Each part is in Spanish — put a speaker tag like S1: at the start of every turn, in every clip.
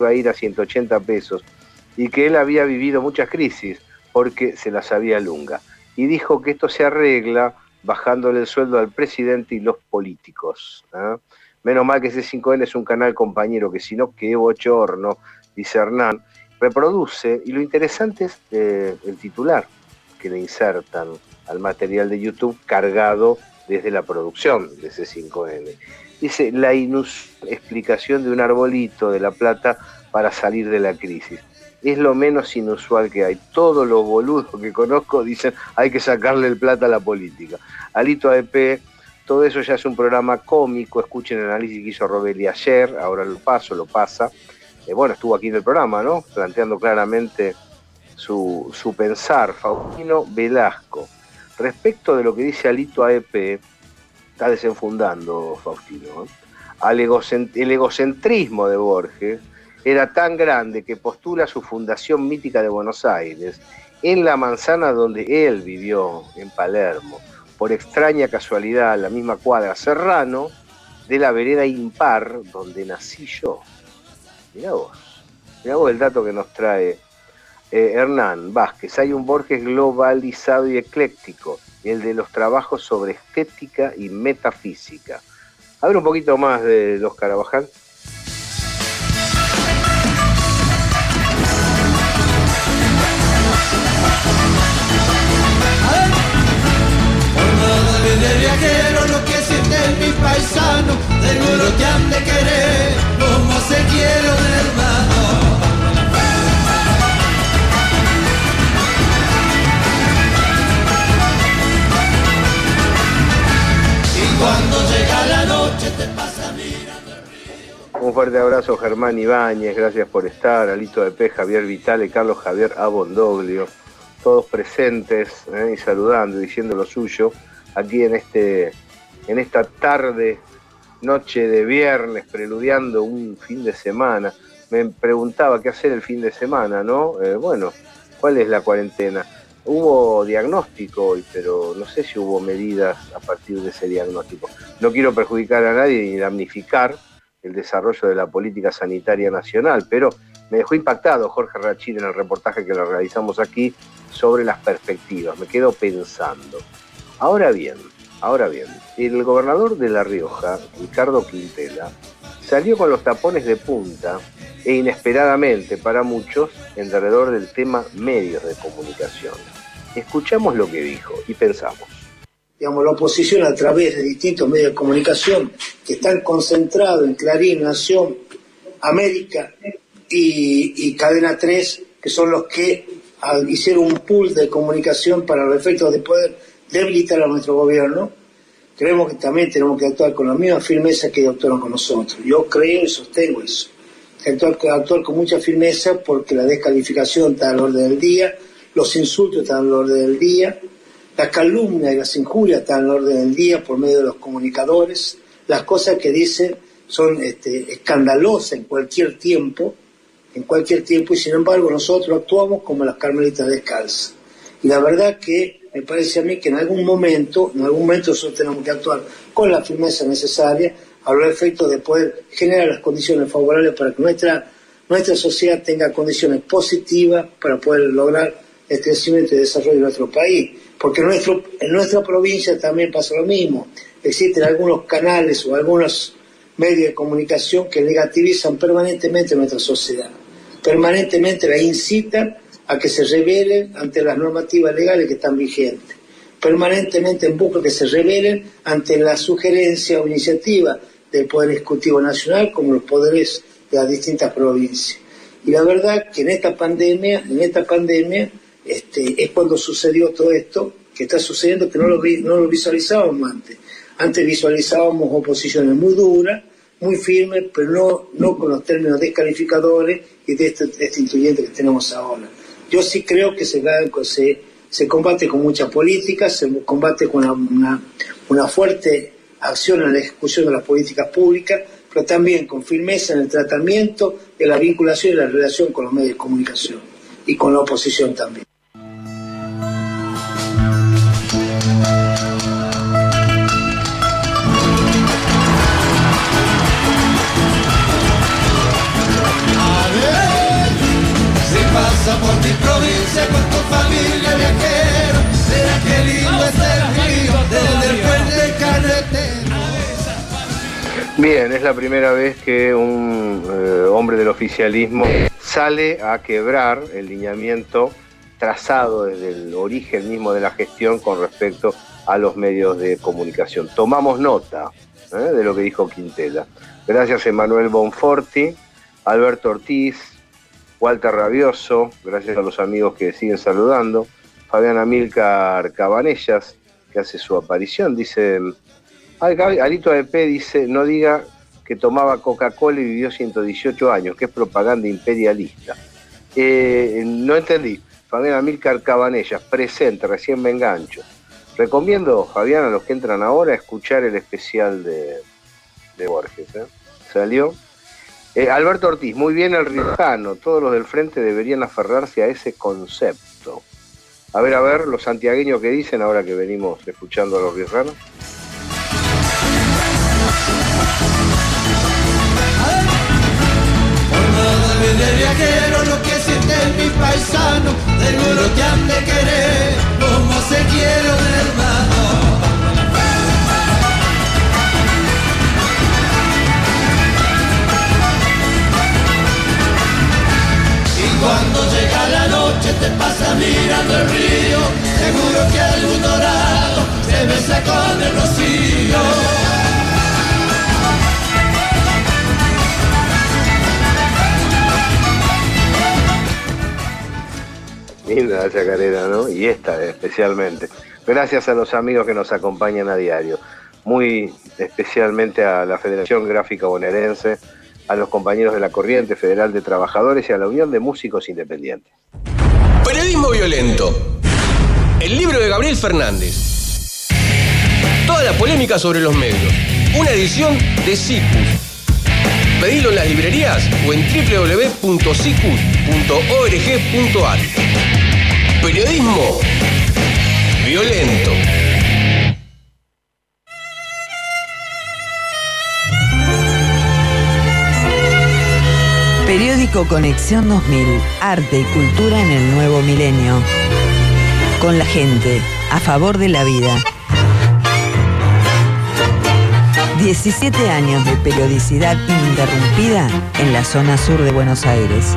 S1: iba a ir a 180 pesos y que él había vivido muchas crisis porque se las sabía lunga. Y dijo que esto se arregla bajándole el sueldo al presidente y los políticos. ¿eh? Menos mal que ese 5N es un canal compañero, que si no, qué bochorno, dice Hernán. Reproduce, y lo interesante es eh, el titular que le insertan al material de YouTube cargado desde la producción de ese 5N. Dice, la inusual explicación de un arbolito de La Plata para salir de la crisis. Es lo menos inusual que hay. Todos los boludos que conozco dicen, hay que sacarle el plata a la política. Alito AEP, todo eso ya es un programa cómico. Escuchen el análisis que hizo Robeli ayer, ahora lo paso, lo pasa. Eh, bueno, estuvo aquí en el programa, ¿no? Planteando claramente su, su pensar. Faustino Velasco. Respecto de lo que dice Alito AEP, está desenfundando Faustino. el egocentrismo de Borges era tan grande que postula su fundación mítica de Buenos Aires en la manzana donde él vivió, en Palermo, por extraña casualidad, la misma cuadra Serrano, de la vereda impar donde nací yo. Mirá vos, mirá vos el dato que nos trae eh, Hernán Vázquez. Hay un Borges globalizado y ecléctico el de los trabajos sobre estética y metafísica. A ver un poquito más de los Carabajal.
S2: Un
S1: fuerte abrazo Germán Ibáñez, gracias por estar, Alito de P, Javier Vitale, Carlos Javier Abondoglio, todos presentes eh, y saludando diciendo lo suyo aquí en este en esta tarde, noche de viernes, preludiando un fin de semana. Me preguntaba qué hacer el fin de semana, ¿no? Eh, bueno, ¿cuál es la cuarentena? Hubo diagnóstico hoy, pero no sé si hubo medidas a partir de ese diagnóstico. No quiero perjudicar a nadie ni damnificar el desarrollo de la política sanitaria nacional, pero me dejó impactado Jorge Rachid en el reportaje que lo realizamos aquí sobre las perspectivas. Me quedo pensando. Ahora bien, ahora bien, el gobernador de La Rioja, Ricardo Quintela, salió con los tapones de punta e inesperadamente para muchos alrededor del tema medios de comunicación. Escuchamos lo que dijo y pensamos.
S3: Digamos, la oposición a través de distintos medios de comunicación que están concentrados en Clarín, Nación, América y, Cadena 3, que son los que hicieron un pool de comunicación para los efectos de poder debilitar a nuestro gobierno, creemos que también tenemos que actuar con la misma firmeza que actuaron con nosotros. Yo creo y sostengo eso. Actuar, actuar con mucha firmeza porque la descalificación está al orden del día, los insultos están al orden del día, la calumnia y las injurias están al orden del día por medio de los comunicadores, las cosas que dicen son este, escandalosas en cualquier tiempo, en cualquier tiempo, y sin embargo nosotros actuamos como las carmelitas descalzas. Y la verdad que me parece a mí que en algún momento, en algún momento nosotros tenemos que actuar con la firmeza necesaria a los efectos de poder generar las condiciones favorables para que nuestra, nuestra sociedad tenga condiciones positivas para poder lograr el crecimiento y desarrollo de nuestro país. Porque nuestro, en nuestra provincia también pasa lo mismo. Existen algunos canales o algunos medios de comunicación que negativizan permanentemente nuestra sociedad. Permanentemente la incitan a que se rebelen ante las normativas legales que están vigentes. Permanentemente en busca que se rebelen ante la sugerencia o iniciativa del Poder Ejecutivo Nacional como los poderes de las distintas provincias. Y la verdad que en esta pandemia, en esta pandemia, este, es cuando sucedió todo esto que está sucediendo, que no lo, visualizábamos antes. Antes visualizábamos oposiciones muy duras, muy firmes, pero no, con los términos descalificadores y destituyentes que tenemos ahora. Yo sí creo que se combate con mucha política, se combate con una, una, fuerte acción en la ejecución de las políticas públicas, pero también con firmeza en el tratamiento de la vinculación y la relación con los medios de comunicación y con la oposición también.
S1: Es la primera vez que un eh, hombre del oficialismo sale a quebrar el lineamiento trazado desde el origen mismo de la gestión con respecto a los medios de comunicación. Tomamos nota ¿eh? de lo que dijo Quintela. Gracias Emanuel Bonforti, Alberto Ortiz, Walter Rabioso, gracias a los amigos que siguen saludando, Fabián Amilcar Cabanellas, que hace su aparición, dice, Alito AEP dice, no diga que tomaba Coca-Cola y vivió 118 años, que es propaganda imperialista. Eh, no entendí. Fabián Amilcar Cabanellas, presente, recién me engancho. Recomiendo, Fabián, a los que entran ahora, escuchar el especial de, Borges. ¿eh? Salió. Eh, Alberto Ortiz, muy bien el riojano. Todos los del frente deberían aferrarse a ese concepto. A ver, a ver, los santiagueños que dicen ahora que venimos escuchando a los riojanos.
S2: Viajero lo que siente mi paisano, seguro que han de querer como se quiere un hermano. Y cuando llega la noche te pasa mirando el río, seguro que algún dorado se besa con el rocío.
S1: Linda la chacarera, ¿no? Y esta especialmente. Gracias a los amigos que nos acompañan a diario. Muy especialmente a la Federación Gráfica Bonaerense, a los compañeros de la Corriente Federal de Trabajadores y a la Unión de Músicos Independientes.
S4: Periodismo violento. El libro de Gabriel Fernández. Toda la polémica sobre los medios. Una edición de CICUS. Pedilo en las librerías o en www.cicus.org.ar. Periodismo violento.
S5: Periódico Conexión 2000, Arte y Cultura en el Nuevo Milenio. Con la gente, a favor de la vida. 17 años de periodicidad ininterrumpida en la zona sur de Buenos Aires.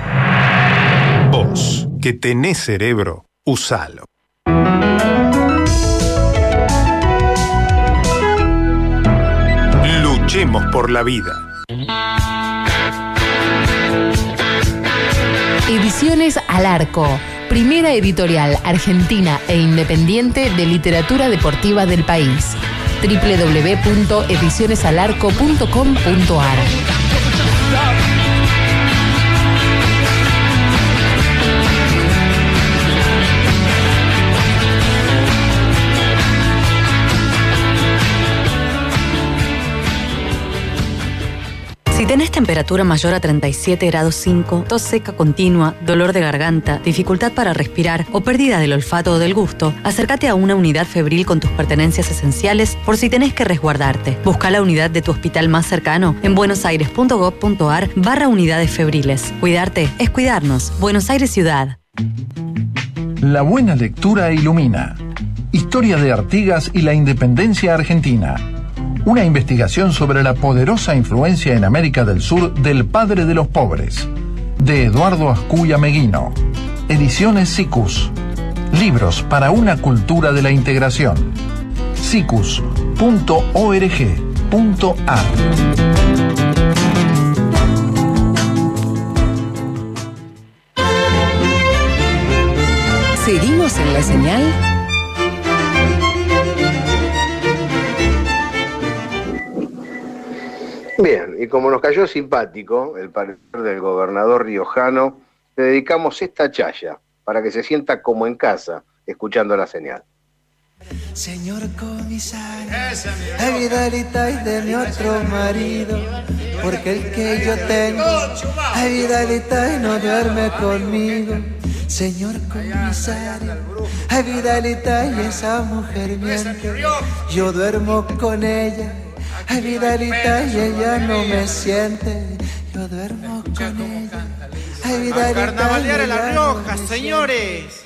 S6: Que tenés cerebro, usalo. Luchemos por la vida.
S7: Ediciones al Arco, primera editorial argentina e independiente de literatura deportiva del país. www.edicionesalarco.com.ar
S8: tenés temperatura mayor a 37 grados 5, tos seca continua, dolor de garganta, dificultad para respirar o pérdida del olfato o del gusto, acércate a una unidad febril con tus pertenencias esenciales por si tenés que resguardarte. Busca la unidad de tu hospital más cercano en buenosaires.gov.ar barra unidades febriles. Cuidarte es cuidarnos. Buenos Aires Ciudad.
S9: La buena lectura ilumina. Historia de Artigas y la independencia argentina una investigación sobre la poderosa influencia en América del Sur del padre de los pobres, de Eduardo Ascuya Meguino. Ediciones SICUS. Libros para una cultura de la integración. sicus.org.ar
S5: Seguimos en la señal
S1: Bien, y como nos cayó simpático el parecer del gobernador riojano, le dedicamos esta chaya para que se sienta como en casa, escuchando la señal.
S8: Señor comisario, Vidalita y de mi otro marido, porque el que yo tengo, Vidalita no duerme conmigo. Señor comisario, Vidalita y esa mujer miente, yo duermo con ella, ay Vidalita y ella no me siente, yo duermo con ella, ay Vidalita.
S10: Carnavalear
S8: y
S10: en La Rioja, señores.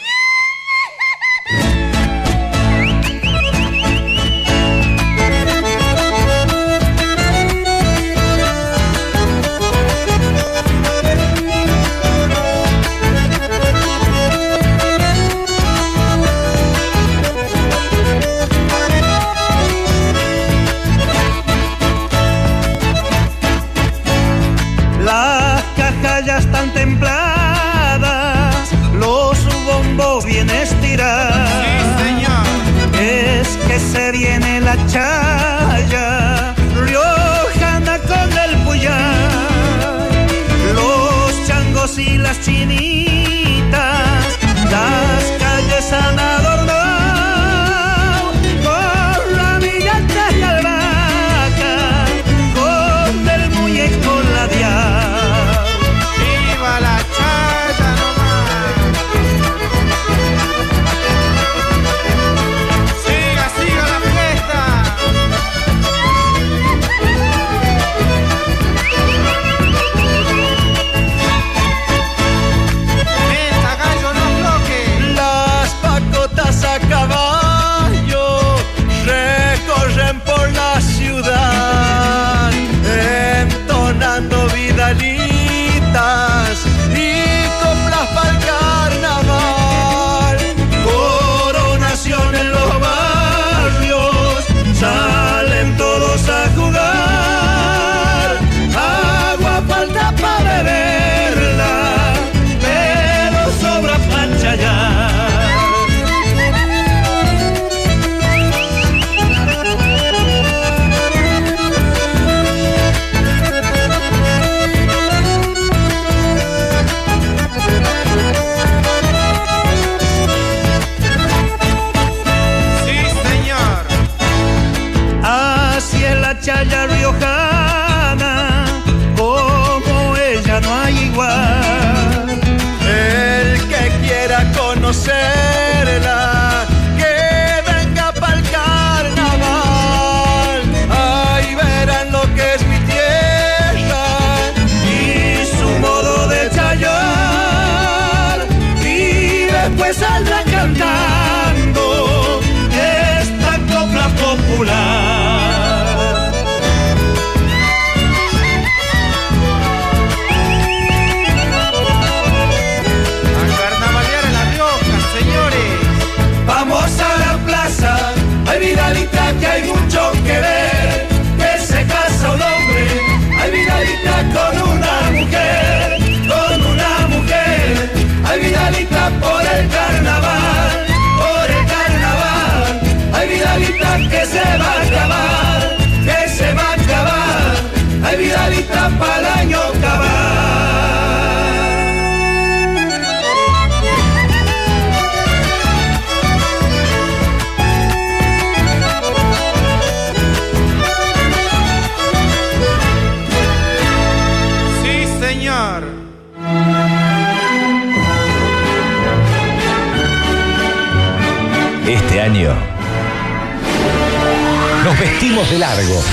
S11: Nos vestimos de largo.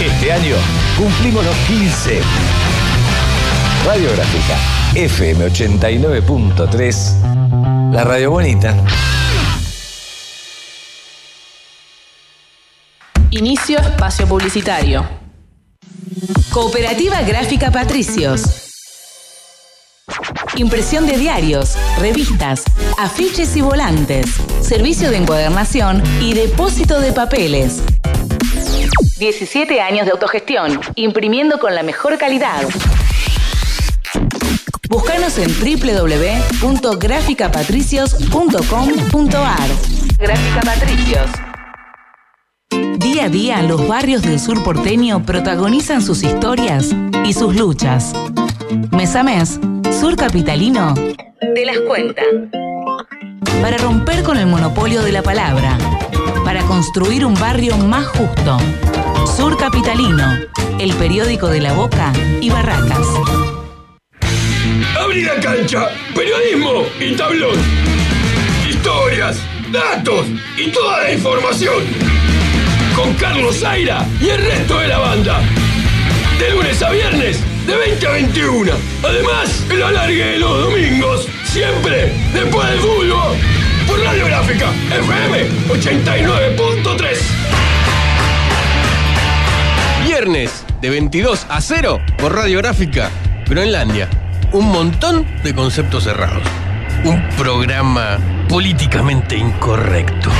S11: Este año cumplimos los 15. Radiográfica FM 89.3. La radio bonita.
S12: Inicio espacio publicitario. Cooperativa Gráfica Patricios. Impresión de diarios, revistas, afiches y volantes. Servicio de encuadernación y depósito de papeles. 17 años de autogestión, imprimiendo con la mejor calidad. Búscanos en www.graficapatricios.com.ar. Gráfica Patricios. Día a día, los barrios del sur porteño protagonizan sus historias y sus luchas. Mes a mes, Sur Capitalino te las cuenta. Para romper con el monopolio de la palabra. Para construir un barrio más justo. Sur Capitalino, el periódico de la Boca y Barracas.
S13: Abrí la cancha, periodismo y tablón. Historias, datos y toda la información. Con Carlos Zaira y el resto de la banda. De lunes a viernes, de 20 a 21. Además, el alargue de los domingos, siempre después del fútbol. Por Radiográfica, FM 89.3.
S4: Viernes de 22 a 0 por Radiográfica Groenlandia. Un montón de conceptos cerrados. Un programa políticamente incorrecto.